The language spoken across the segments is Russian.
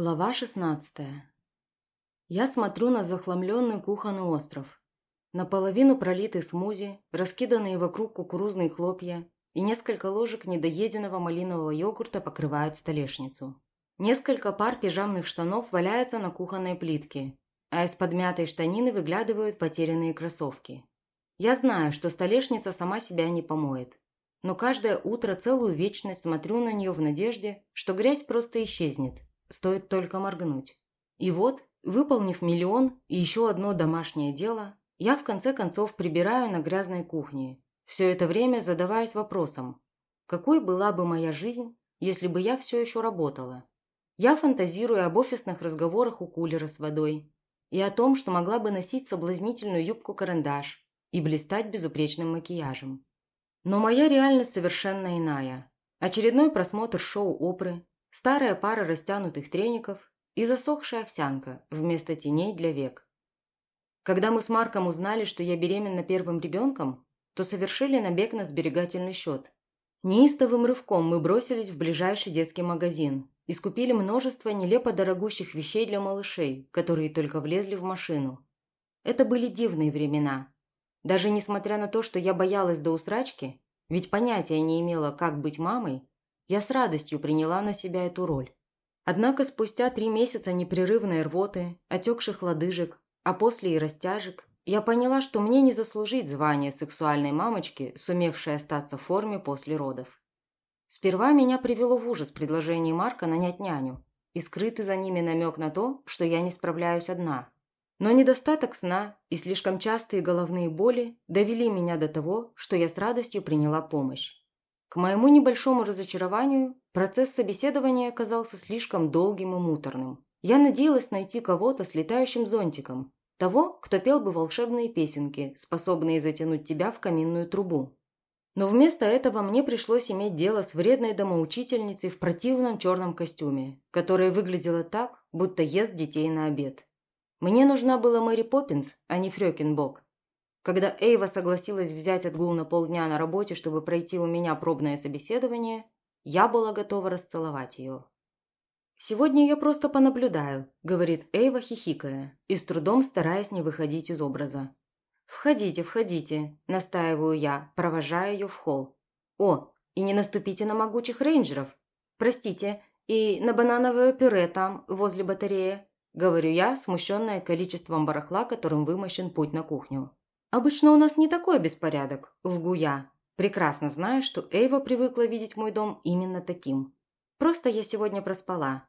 Глава 16 Я смотрю на захламленный кухонный остров. Наполовину пролитый смузи, раскиданные вокруг кукурузные хлопья и несколько ложек недоеденного малинового йогурта покрывают столешницу. Несколько пар пижамных штанов валяются на кухонной плитке, а из подмятой штанины выглядывают потерянные кроссовки. Я знаю, что столешница сама себя не помоет, но каждое утро целую вечность смотрю на нее в надежде, что грязь просто исчезнет Стоит только моргнуть. И вот, выполнив миллион и еще одно домашнее дело, я в конце концов прибираю на грязной кухне, все это время задаваясь вопросом, какой была бы моя жизнь, если бы я все еще работала. Я фантазирую об офисных разговорах у кулера с водой и о том, что могла бы носить соблазнительную юбку-карандаш и блистать безупречным макияжем. Но моя реальность совершенно иная. Очередной просмотр шоу Опры, старая пара растянутых треников и засохшая овсянка вместо теней для век. Когда мы с Марком узнали, что я беременна первым ребенком, то совершили набег на сберегательный счет. Неистовым рывком мы бросились в ближайший детский магазин и скупили множество нелепо дорогущих вещей для малышей, которые только влезли в машину. Это были дивные времена. Даже несмотря на то, что я боялась до усрачки, ведь понятия не имела, как быть мамой, я с радостью приняла на себя эту роль. Однако спустя три месяца непрерывной рвоты, отекших лодыжек, а после и растяжек, я поняла, что мне не заслужить звание сексуальной мамочки, сумевшей остаться в форме после родов. Сперва меня привело в ужас предложение Марка нанять няню и скрытый за ними намек на то, что я не справляюсь одна. Но недостаток сна и слишком частые головные боли довели меня до того, что я с радостью приняла помощь. К моему небольшому разочарованию, процесс собеседования оказался слишком долгим и муторным. Я надеялась найти кого-то с летающим зонтиком, того, кто пел бы волшебные песенки, способные затянуть тебя в каминную трубу. Но вместо этого мне пришлось иметь дело с вредной домоучительницей в противном черном костюме, которая выглядела так, будто ест детей на обед. Мне нужна была Мэри Поппинс, а не Фрёкинбок, когда Эйва согласилась взять отгул на полдня на работе, чтобы пройти у меня пробное собеседование, я была готова расцеловать ее. «Сегодня я просто понаблюдаю», – говорит Эйва, хихикая, и с трудом стараясь не выходить из образа. «Входите, входите», – настаиваю я, провожая ее в холл. «О, и не наступите на могучих рейнджеров. Простите, и на банановое пюре там, возле батареи», – говорю я, смущенная количеством барахла, которым вымощен путь на кухню. «Обычно у нас не такой беспорядок, лгу я, прекрасно зная, что Эйва привыкла видеть мой дом именно таким. Просто я сегодня проспала».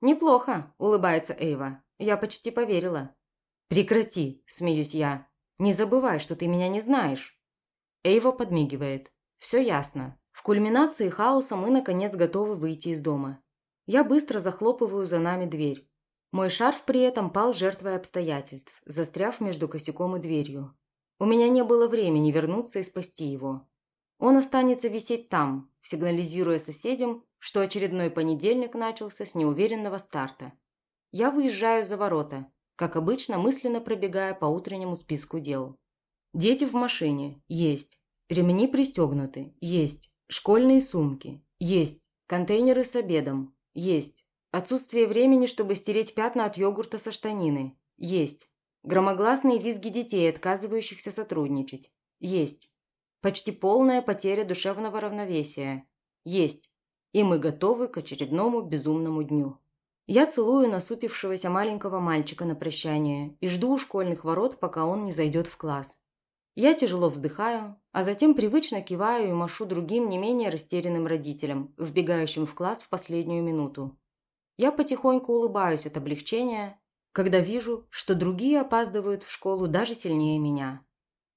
«Неплохо», – улыбается Эйва. «Я почти поверила». «Прекрати», – смеюсь я. «Не забывай, что ты меня не знаешь». Эйва подмигивает. «Все ясно. В кульминации хаоса мы, наконец, готовы выйти из дома. Я быстро захлопываю за нами дверь. Мой шарф при этом пал жертвой обстоятельств, застряв между косяком и дверью. У меня не было времени вернуться и спасти его. Он останется висеть там, сигнализируя соседям, что очередной понедельник начался с неуверенного старта. Я выезжаю за ворота, как обычно, мысленно пробегая по утреннему списку дел. Дети в машине – есть. Ремни пристегнуты – есть. Школьные сумки – есть. Контейнеры с обедом – есть. Отсутствие времени, чтобы стереть пятна от йогурта со штанины – есть. Громогласные визги детей, отказывающихся сотрудничать. Есть. Почти полная потеря душевного равновесия. Есть. И мы готовы к очередному безумному дню. Я целую насупившегося маленького мальчика на прощание и жду у школьных ворот, пока он не зайдет в класс. Я тяжело вздыхаю, а затем привычно киваю и машу другим не менее растерянным родителям, вбегающим в класс в последнюю минуту. Я потихоньку улыбаюсь от облегчения, когда вижу, что другие опаздывают в школу даже сильнее меня.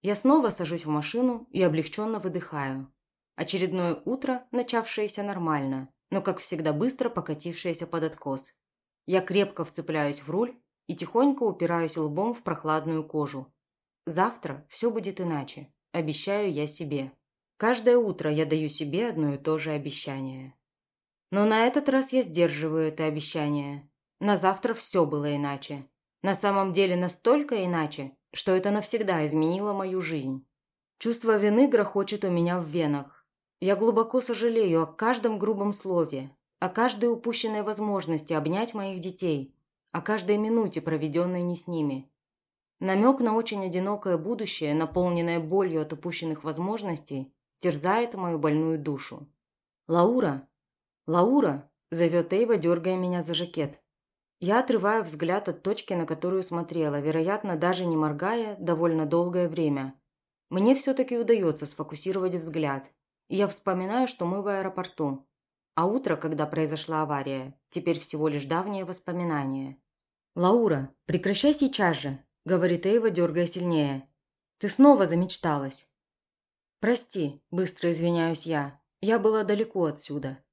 Я снова сажусь в машину и облегченно выдыхаю. Очередное утро, начавшееся нормально, но, как всегда, быстро покатившееся под откос. Я крепко вцепляюсь в руль и тихонько упираюсь лбом в прохладную кожу. Завтра все будет иначе, обещаю я себе. Каждое утро я даю себе одно и то же обещание. Но на этот раз я сдерживаю это обещание на завтра все было иначе. На самом деле настолько иначе, что это навсегда изменило мою жизнь. Чувство вины грохочет у меня в венах. Я глубоко сожалею о каждом грубом слове, о каждой упущенной возможности обнять моих детей, о каждой минуте, проведенной не с ними. Намек на очень одинокое будущее, наполненное болью от упущенных возможностей, терзает мою больную душу. «Лаура! Лаура!» – зовет Эйва, дергая меня за жакет. Я отрываю взгляд от точки, на которую смотрела, вероятно, даже не моргая, довольно долгое время. Мне все-таки удается сфокусировать взгляд. Я вспоминаю, что мы в аэропорту. А утро, когда произошла авария, теперь всего лишь давнее воспоминание. «Лаура, прекращай сейчас же!» – говорит Эйва, дергая сильнее. «Ты снова замечталась!» «Прости», – быстро извиняюсь я. «Я была далеко отсюда».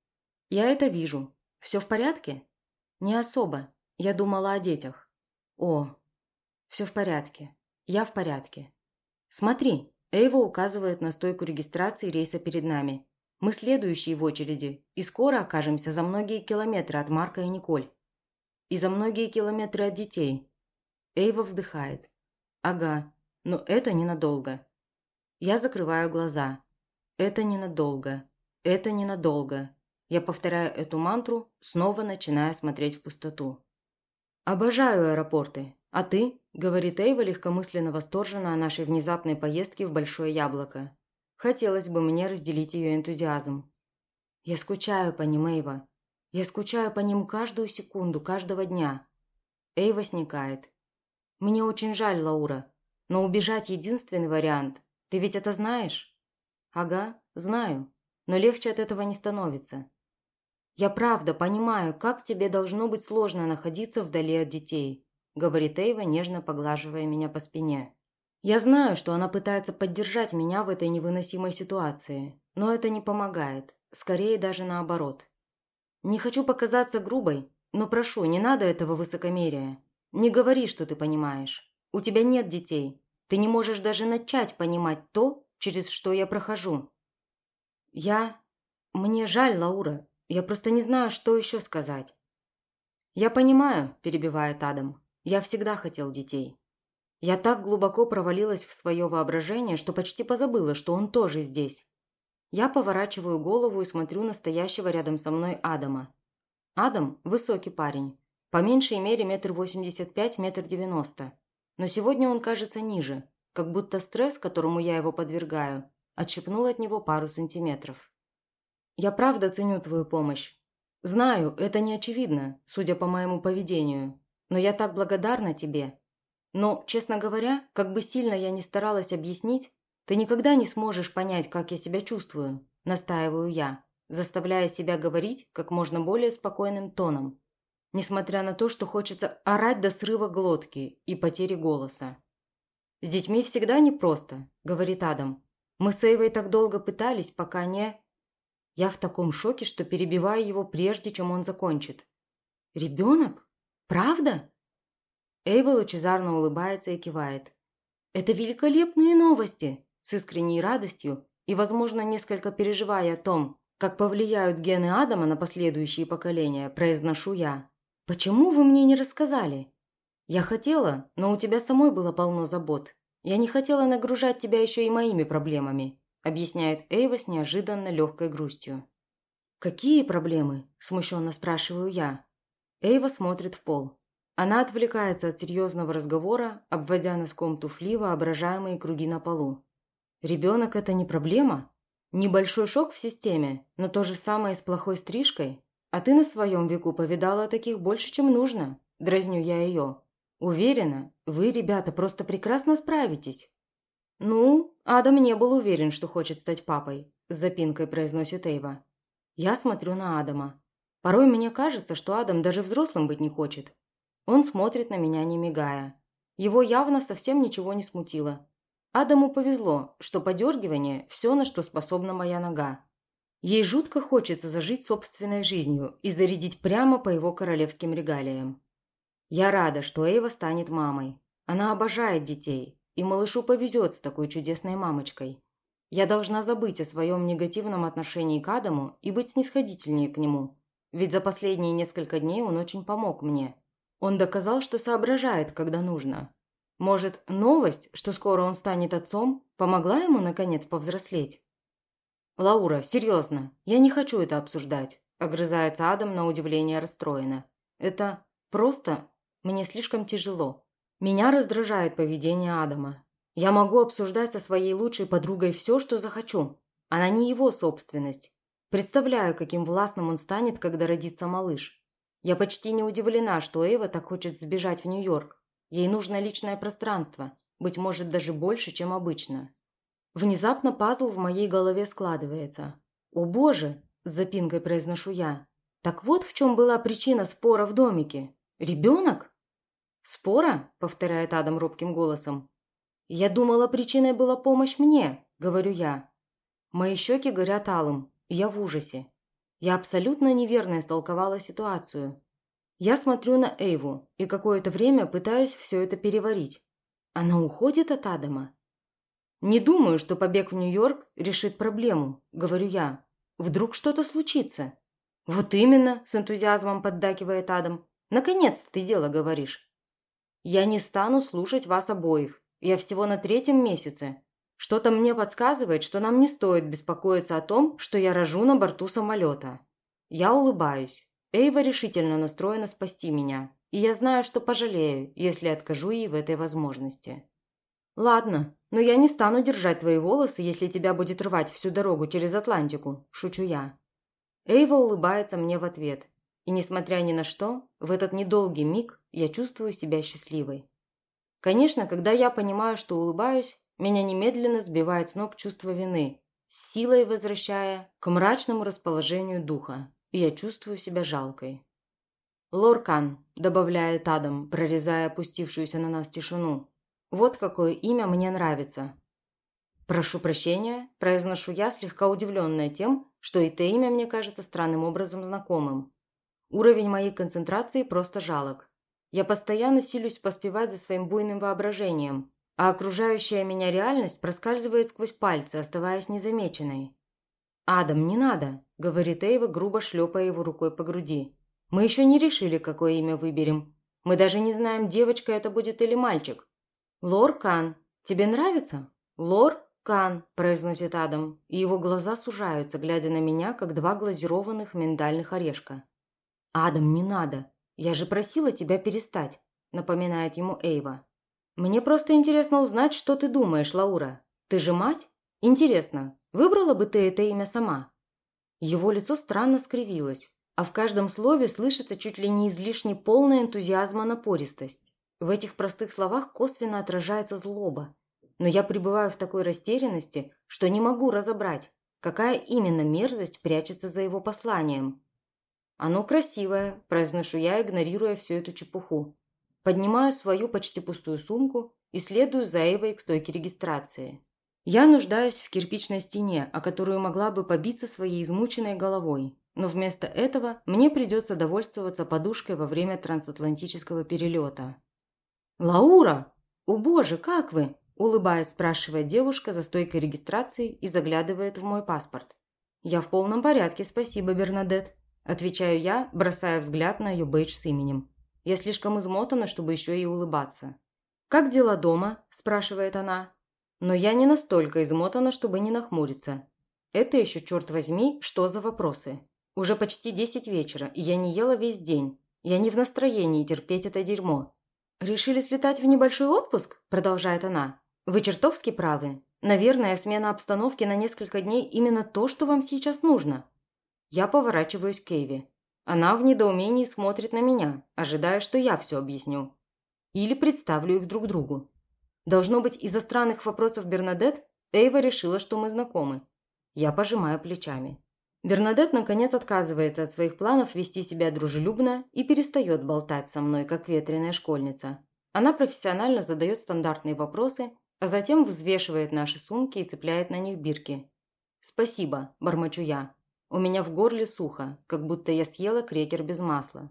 «Я это вижу. Все в порядке?» «Не особо. Я думала о детях». «О, все в порядке. Я в порядке». «Смотри», – Эйва указывает на стойку регистрации рейса перед нами. «Мы следующие в очереди, и скоро окажемся за многие километры от Марка и Николь. И за многие километры от детей». Эйва вздыхает. «Ага, но это ненадолго. Я закрываю глаза. Это ненадолго. Это ненадолго. Я повторяю эту мантру, снова начиная смотреть в пустоту. «Обожаю аэропорты. А ты?» – говорит Эйва легкомысленно восторженно о нашей внезапной поездке в Большое Яблоко. Хотелось бы мне разделить ее энтузиазм. Я скучаю по ним, Эйва. Я скучаю по ним каждую секунду, каждого дня. Эйва сникает. Мне очень жаль, Лаура, но убежать единственный вариант. Ты ведь это знаешь?» «Ага, знаю. Но легче от этого не становится. Я правда понимаю, как тебе должно быть сложно находиться вдали от детей», говорит Эйва, нежно поглаживая меня по спине. Я знаю, что она пытается поддержать меня в этой невыносимой ситуации, но это не помогает, скорее даже наоборот. Не хочу показаться грубой, но прошу, не надо этого высокомерия. Не говори, что ты понимаешь. У тебя нет детей, ты не можешь даже начать понимать то, через что я прохожу. Я... Мне жаль, Лаура. Я просто не знаю, что еще сказать. Я понимаю, перебивает Адам. Я всегда хотел детей. Я так глубоко провалилась в свое воображение, что почти позабыла, что он тоже здесь. Я поворачиваю голову и смотрю на стоящего рядом со мной Адама. Адам – высокий парень. По меньшей мере метр восемьдесят пять, метр девяносто. Но сегодня он кажется ниже, как будто стресс, которому я его подвергаю, отщепнул от него пару сантиметров. «Я правда ценю твою помощь. Знаю, это не очевидно, судя по моему поведению, но я так благодарна тебе. Но, честно говоря, как бы сильно я ни старалась объяснить, ты никогда не сможешь понять, как я себя чувствую», – настаиваю я, заставляя себя говорить как можно более спокойным тоном несмотря на то, что хочется орать до срыва глотки и потери голоса. «С детьми всегда непросто», – говорит Адам. «Мы с Эйвой так долго пытались, пока не...» Я в таком шоке, что перебиваю его прежде, чем он закончит. «Ребенок? Правда?» Эйва лучезарно улыбается и кивает. «Это великолепные новости!» С искренней радостью и, возможно, несколько переживая о том, как повлияют гены Адама на последующие поколения, произношу я. «Почему вы мне не рассказали?» «Я хотела, но у тебя самой было полно забот. Я не хотела нагружать тебя еще и моими проблемами», объясняет Эйва с неожиданно легкой грустью. «Какие проблемы?» – смущенно спрашиваю я. Эйва смотрит в пол. Она отвлекается от серьезного разговора, обводя носком туфли воображаемые круги на полу. «Ребенок – это не проблема? Небольшой шок в системе, но то же самое с плохой стрижкой? А ты на своем веку повидала таких больше, чем нужно. Дразню я ее. Уверена, вы, ребята, просто прекрасно справитесь. Ну, Адам не был уверен, что хочет стать папой, с запинкой произносит Эйва. Я смотрю на Адама. Порой мне кажется, что Адам даже взрослым быть не хочет. Он смотрит на меня, не мигая. Его явно совсем ничего не смутило. Адаму повезло, что подергивание – все, на что способна моя нога. Ей жутко хочется зажить собственной жизнью и зарядить прямо по его королевским регалиям. Я рада, что Эйва станет мамой. Она обожает детей, и малышу повезет с такой чудесной мамочкой. Я должна забыть о своем негативном отношении к Адаму и быть снисходительнее к нему. Ведь за последние несколько дней он очень помог мне. Он доказал, что соображает, когда нужно. Может, новость, что скоро он станет отцом, помогла ему, наконец, повзрослеть? «Лаура, серьезно, я не хочу это обсуждать», – огрызается Адам на удивление расстроена. «Это просто мне слишком тяжело. Меня раздражает поведение Адама. Я могу обсуждать со своей лучшей подругой все, что захочу. Она не его собственность. Представляю, каким властным он станет, когда родится малыш. Я почти не удивлена, что Эва так хочет сбежать в Нью-Йорк. Ей нужно личное пространство, быть может, даже больше, чем обычно. Внезапно пазл в моей голове складывается. «О боже!» – с запинкой произношу я. «Так вот в чем была причина спора в домике. Ребенок?» «Спора?» – повторяет Адам робким голосом. «Я думала, причиной была помощь мне», – говорю я. Мои щеки горят алым, и я в ужасе. Я абсолютно неверно истолковала ситуацию. Я смотрю на Эйву и какое-то время пытаюсь все это переварить. Она уходит от Адама? «Не думаю, что побег в Нью-Йорк решит проблему», – говорю я. «Вдруг что-то случится?» «Вот именно», – с энтузиазмом поддакивает Адам. «Наконец-то ты дело говоришь». «Я не стану слушать вас обоих. Я всего на третьем месяце. Что-то мне подсказывает, что нам не стоит беспокоиться о том, что я рожу на борту самолета. Я улыбаюсь. Эйва решительно настроена спасти меня. И я знаю, что пожалею, если откажу ей в этой возможности. «Ладно, но я не стану держать твои волосы, если тебя будет рвать всю дорогу через Атлантику», – шучу я. Эйва улыбается мне в ответ. И несмотря ни на что, в этот недолгий миг я чувствую себя счастливой. Конечно, когда я понимаю, что улыбаюсь, меня немедленно сбивает с ног чувство вины, силой возвращая к мрачному расположению духа, и я чувствую себя жалкой. «Лоркан», – добавляет Адам, прорезая опустившуюся на нас тишину. «Вот какое имя мне нравится». «Прошу прощения», – произношу я, слегка удивленная тем, что это имя мне кажется странным образом знакомым. Уровень моей концентрации просто жалок. Я постоянно силюсь поспевать за своим буйным воображением, а окружающая меня реальность проскальзывает сквозь пальцы, оставаясь незамеченной. «Адам, не надо», – говорит Эйва, грубо шлепая его рукой по груди. «Мы еще не решили, какое имя выберем. Мы даже не знаем, девочка это будет или мальчик». «Лор Кан. Тебе нравится?» «Лор Кан», – произносит Адам, и его глаза сужаются, глядя на меня, как два глазированных миндальных орешка. «Адам, не надо. Я же просила тебя перестать», – напоминает ему Эйва. «Мне просто интересно узнать, что ты думаешь, Лаура. Ты же мать? Интересно, выбрала бы ты это имя сама?» Его лицо странно скривилось, а в каждом слове слышится чуть ли не излишне полная энтузиазма напористость. В этих простых словах косвенно отражается злоба. Но я пребываю в такой растерянности, что не могу разобрать, какая именно мерзость прячется за его посланием. «Оно красивое», – произношу я, игнорируя всю эту чепуху. Поднимаю свою почти пустую сумку и следую за Эйвой к стойке регистрации. Я нуждаюсь в кирпичной стене, о которую могла бы побиться своей измученной головой, но вместо этого мне придется довольствоваться подушкой во время трансатлантического перелета. «Лаура! О боже, как вы?» – улыбаясь, спрашивает девушка за стойкой регистрации и заглядывает в мой паспорт. «Я в полном порядке, спасибо, Бернадет», – отвечаю я, бросая взгляд на ее бейдж с именем. Я слишком измотана, чтобы еще и улыбаться. «Как дела дома?» – спрашивает она. Но я не настолько измотана, чтобы не нахмуриться. Это еще, черт возьми, что за вопросы? Уже почти десять вечера, и я не ела весь день. Я не в настроении терпеть это дерьмо. «Решили слетать в небольшой отпуск?» – продолжает она. «Вы чертовски правы. Наверное, смена обстановки на несколько дней именно то, что вам сейчас нужно». Я поворачиваюсь к Кеви. Она в недоумении смотрит на меня, ожидая, что я все объясню. Или представлю их друг другу. Должно быть, из-за странных вопросов Бернадет Эйва решила, что мы знакомы. Я пожимаю плечами. Бернадет, наконец, отказывается от своих планов вести себя дружелюбно и перестает болтать со мной, как ветреная школьница. Она профессионально задает стандартные вопросы, а затем взвешивает наши сумки и цепляет на них бирки. «Спасибо», – бормочу я. У меня в горле сухо, как будто я съела крекер без масла.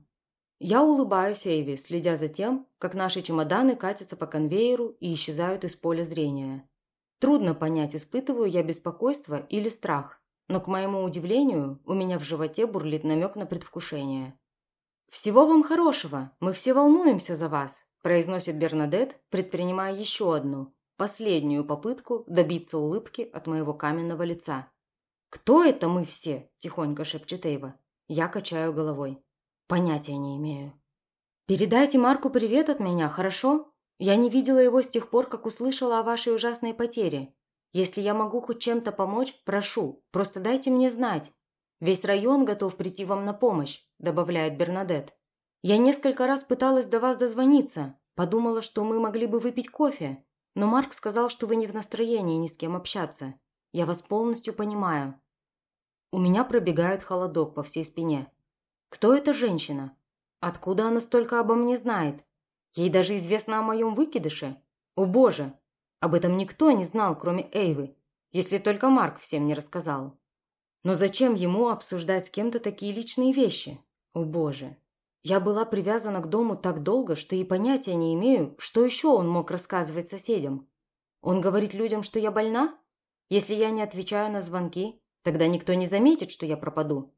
Я улыбаюсь Эйви, следя за тем, как наши чемоданы катятся по конвейеру и исчезают из поля зрения. Трудно понять, испытываю я беспокойство или страх, но, к моему удивлению, у меня в животе бурлит намек на предвкушение. «Всего вам хорошего! Мы все волнуемся за вас!» произносит Бернадет, предпринимая еще одну, последнюю попытку добиться улыбки от моего каменного лица. «Кто это мы все?» – тихонько шепчет Эйва. Я качаю головой. Понятия не имею. «Передайте Марку привет от меня, хорошо? Я не видела его с тех пор, как услышала о вашей ужасной потере. Если я могу хоть чем-то помочь, прошу, просто дайте мне знать. Весь район готов прийти вам на помощь», – добавляет Бернадет. «Я несколько раз пыталась до вас дозвониться. Подумала, что мы могли бы выпить кофе. Но Марк сказал, что вы не в настроении ни с кем общаться. Я вас полностью понимаю». У меня пробегает холодок по всей спине. Кто эта женщина? Откуда она столько обо мне знает? Ей даже известно о моем выкидыше? О боже! Об этом никто не знал, кроме Эйвы, если только Марк всем не рассказал. Но зачем ему обсуждать с кем-то такие личные вещи? О боже! Я была привязана к дому так долго, что и понятия не имею, что еще он мог рассказывать соседям. Он говорит людям, что я больна? Если я не отвечаю на звонки, тогда никто не заметит, что я пропаду.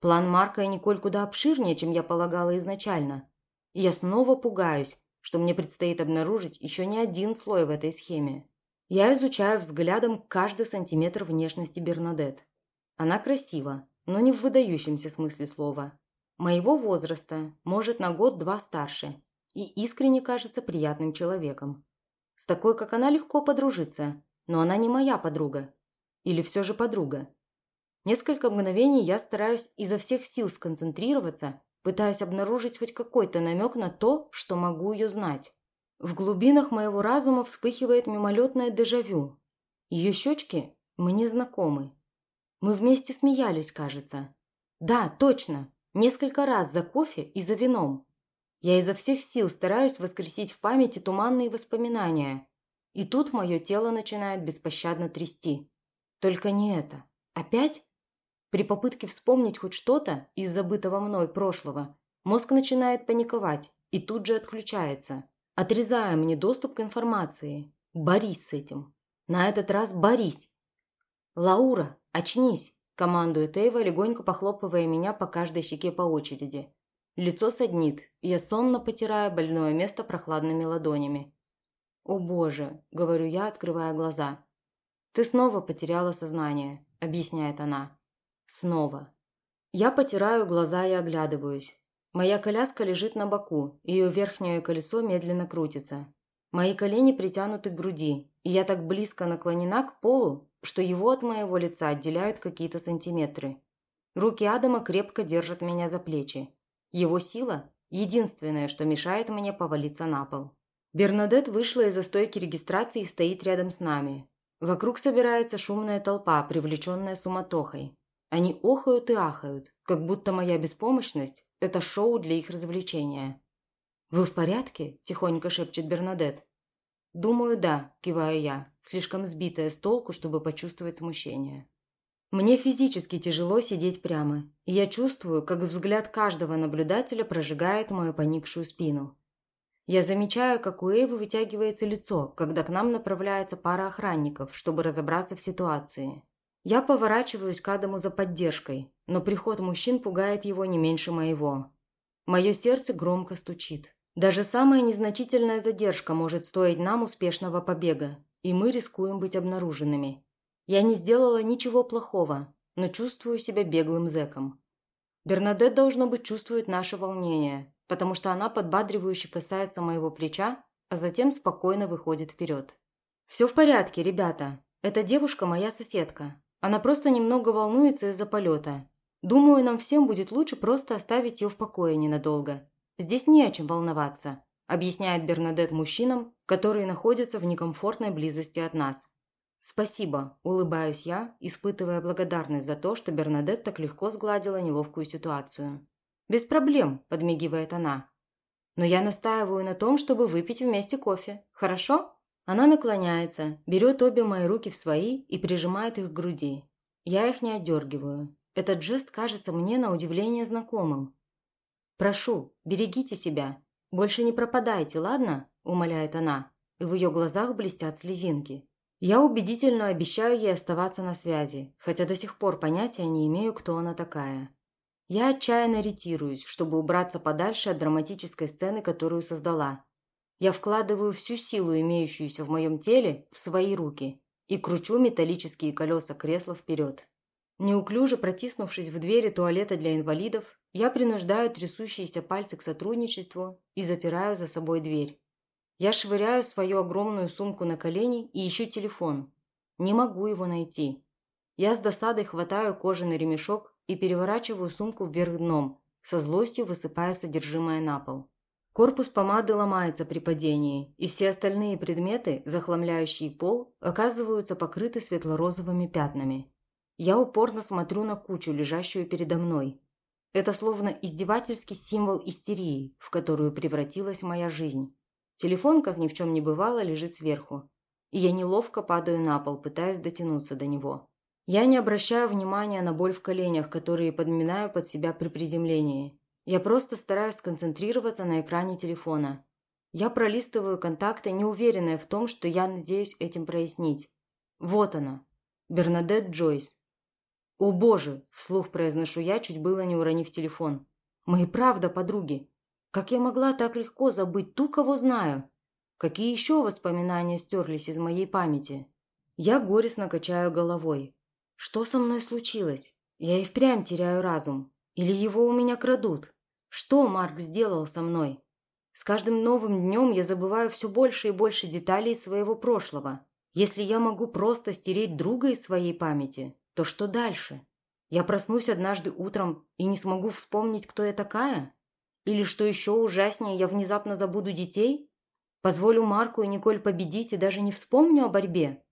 План Марка и Николь куда обширнее, чем я полагала изначально. И я снова пугаюсь, что мне предстоит обнаружить еще не один слой в этой схеме. Я изучаю взглядом каждый сантиметр внешности Бернадет. Она красива, но не в выдающемся смысле слова. Моего возраста, может, на год-два старше, и искренне кажется приятным человеком. С такой, как она, легко подружиться, но она не моя подруга. Или все же подруга. Несколько мгновений я стараюсь изо всех сил сконцентрироваться, пытаясь обнаружить хоть какой-то намек на то, что могу ее знать. В глубинах моего разума вспыхивает мимолетное дежавю. Ее щечки мне знакомы. Мы вместе смеялись, кажется. Да, точно, Несколько раз за кофе и за вином. Я изо всех сил стараюсь воскресить в памяти туманные воспоминания. И тут мое тело начинает беспощадно трясти. Только не это. Опять? При попытке вспомнить хоть что-то из забытого мной прошлого, мозг начинает паниковать и тут же отключается, отрезая мне доступ к информации. Борись с этим. На этот раз борись. Лаура, очнись. Командует Эйва, легонько похлопывая меня по каждой щеке по очереди. Лицо саднит, я сонно потираю больное место прохладными ладонями. «О боже!» – говорю я, открывая глаза. «Ты снова потеряла сознание», – объясняет она. «Снова». Я потираю глаза и оглядываюсь. Моя коляска лежит на боку, ее верхнее колесо медленно крутится. Мои колени притянуты к груди, и я так близко наклонена к полу, что его от моего лица отделяют какие-то сантиметры. Руки Адама крепко держат меня за плечи. Его сила – единственное, что мешает мне повалиться на пол. Бернадет вышла из-за стойки регистрации и стоит рядом с нами. Вокруг собирается шумная толпа, привлеченная суматохой. Они охают и ахают, как будто моя беспомощность – это шоу для их развлечения. «Вы в порядке?» – тихонько шепчет Бернадет. «Думаю, да», – киваю я, слишком сбитая с толку, чтобы почувствовать смущение. Мне физически тяжело сидеть прямо, и я чувствую, как взгляд каждого наблюдателя прожигает мою поникшую спину. Я замечаю, как у Эйвы вытягивается лицо, когда к нам направляется пара охранников, чтобы разобраться в ситуации. Я поворачиваюсь к Адаму за поддержкой, но приход мужчин пугает его не меньше моего. Мое сердце громко стучит. Даже самая незначительная задержка может стоить нам успешного побега, и мы рискуем быть обнаруженными. Я не сделала ничего плохого, но чувствую себя беглым зэком. Бернадет, должно быть, чувствует наше волнение, потому что она подбадривающе касается моего плеча, а затем спокойно выходит вперед. «Все в порядке, ребята. Эта девушка моя соседка. Она просто немного волнуется из-за полета. Думаю, нам всем будет лучше просто оставить ее в покое ненадолго. Здесь не о чем волноваться», – объясняет Бернадет мужчинам, которые находятся в некомфортной близости от нас. «Спасибо», – улыбаюсь я, испытывая благодарность за то, что Бернадет так легко сгладила неловкую ситуацию. «Без проблем», – подмигивает она. «Но я настаиваю на том, чтобы выпить вместе кофе. Хорошо?» Она наклоняется, берет обе мои руки в свои и прижимает их к груди. Я их не отдергиваю. Этот жест кажется мне на удивление знакомым. «Прошу, берегите себя. Больше не пропадайте, ладно?» – умоляет она, и в ее глазах блестят слезинки. Я убедительно обещаю ей оставаться на связи, хотя до сих пор понятия не имею, кто она такая. Я отчаянно ретируюсь, чтобы убраться подальше от драматической сцены, которую создала. Я вкладываю всю силу, имеющуюся в моем теле, в свои руки и кручу металлические колеса кресла вперед. Неуклюже протиснувшись в двери туалета для инвалидов, я принуждаю трясущиеся пальцы к сотрудничеству и запираю за собой дверь. Я швыряю свою огромную сумку на колени и ищу телефон. Не могу его найти. Я с досадой хватаю кожаный ремешок и переворачиваю сумку вверх дном, со злостью высыпая содержимое на пол. Корпус помады ломается при падении, и все остальные предметы, захламляющие пол, оказываются покрыты светло-розовыми пятнами. Я упорно смотрю на кучу, лежащую передо мной. Это словно издевательский символ истерии, в которую превратилась моя жизнь. Телефон, как ни в чем не бывало, лежит сверху, и я неловко падаю на пол, пытаясь дотянуться до него. Я не обращаю внимания на боль в коленях, которые подминаю под себя при приземлении. Я просто стараюсь сконцентрироваться на экране телефона. Я пролистываю контакты, неуверенная в том, что я надеюсь этим прояснить. Вот она. Бернадет Джойс. «О боже!» – вслух произношу я, чуть было не уронив телефон. «Мы и правда подруги. Как я могла так легко забыть ту, кого знаю? Какие еще воспоминания стерлись из моей памяти?» Я горестно качаю головой. «Что со мной случилось? Я и впрямь теряю разум. Или его у меня крадут? Что Марк сделал со мной? С каждым новым днем я забываю все больше и больше деталей своего прошлого. Если я могу просто стереть друга из своей памяти, то что дальше? Я проснусь однажды утром и не смогу вспомнить, кто я такая? Или что еще ужаснее, я внезапно забуду детей? Позволю Марку и Николь победить и даже не вспомню о борьбе?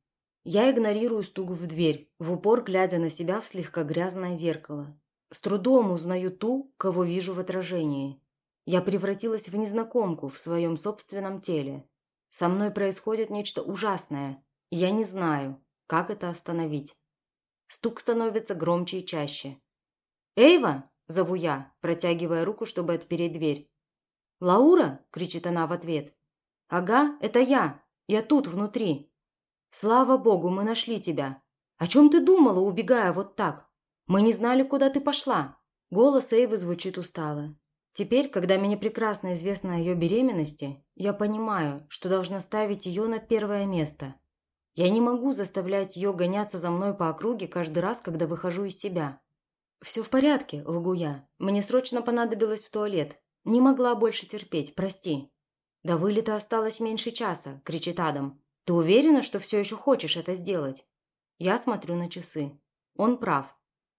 Я игнорирую стук в дверь, в упор глядя на себя в слегка грязное зеркало. С трудом узнаю ту, кого вижу в отражении. Я превратилась в незнакомку в своем собственном теле. Со мной происходит нечто ужасное, я не знаю, как это остановить. Стук становится громче и чаще. «Эйва!» – зову я, протягивая руку, чтобы отпереть дверь. «Лаура!» – кричит она в ответ. «Ага, это я. Я тут, внутри. Слава богу, мы нашли тебя. О чем ты думала, убегая вот так?» «Мы не знали, куда ты пошла». Голос Эйвы звучит устало. Теперь, когда мне прекрасно известно о ее беременности, я понимаю, что должна ставить ее на первое место. Я не могу заставлять ее гоняться за мной по округе каждый раз, когда выхожу из себя. «Все в порядке», – лгу я. «Мне срочно понадобилось в туалет. Не могла больше терпеть, прости». «До вылета осталось меньше часа», – кричит Адам. «Ты уверена, что все еще хочешь это сделать?» Я смотрю на часы. Он прав.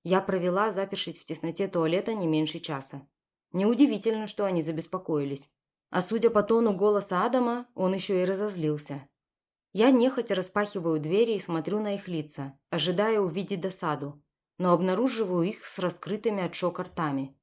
Я провела, запершись в тесноте туалета, не меньше часа. Неудивительно, что они забеспокоились. А судя по тону голоса Адама, он еще и разозлился. Я нехотя распахиваю двери и смотрю на их лица, ожидая увидеть досаду, но обнаруживаю их с раскрытыми от шока ртами.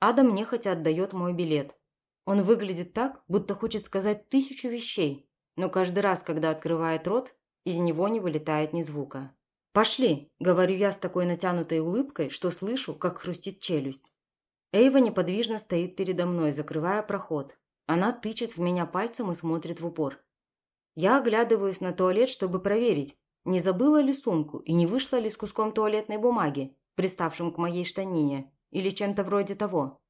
Адам нехотя отдает мой билет. Он выглядит так, будто хочет сказать тысячу вещей, но каждый раз, когда открывает рот, из него не вылетает ни звука. «Пошли», – говорю я с такой натянутой улыбкой, что слышу, как хрустит челюсть. Эйва неподвижно стоит передо мной, закрывая проход. Она тычет в меня пальцем и смотрит в упор. Я оглядываюсь на туалет, чтобы проверить, не забыла ли сумку и не вышла ли с куском туалетной бумаги, приставшим к моей штанине, или чем-то вроде того.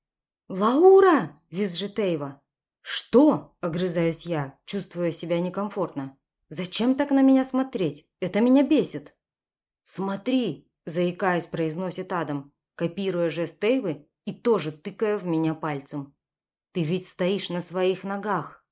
«Лаура!» – визжит Эйва. «Что?» – огрызаюсь я, чувствуя себя некомфортно. «Зачем так на меня смотреть? Это меня бесит!» «Смотри!» – заикаясь, произносит Адам, копируя жест Эйвы и тоже тыкая в меня пальцем. «Ты ведь стоишь на своих ногах!»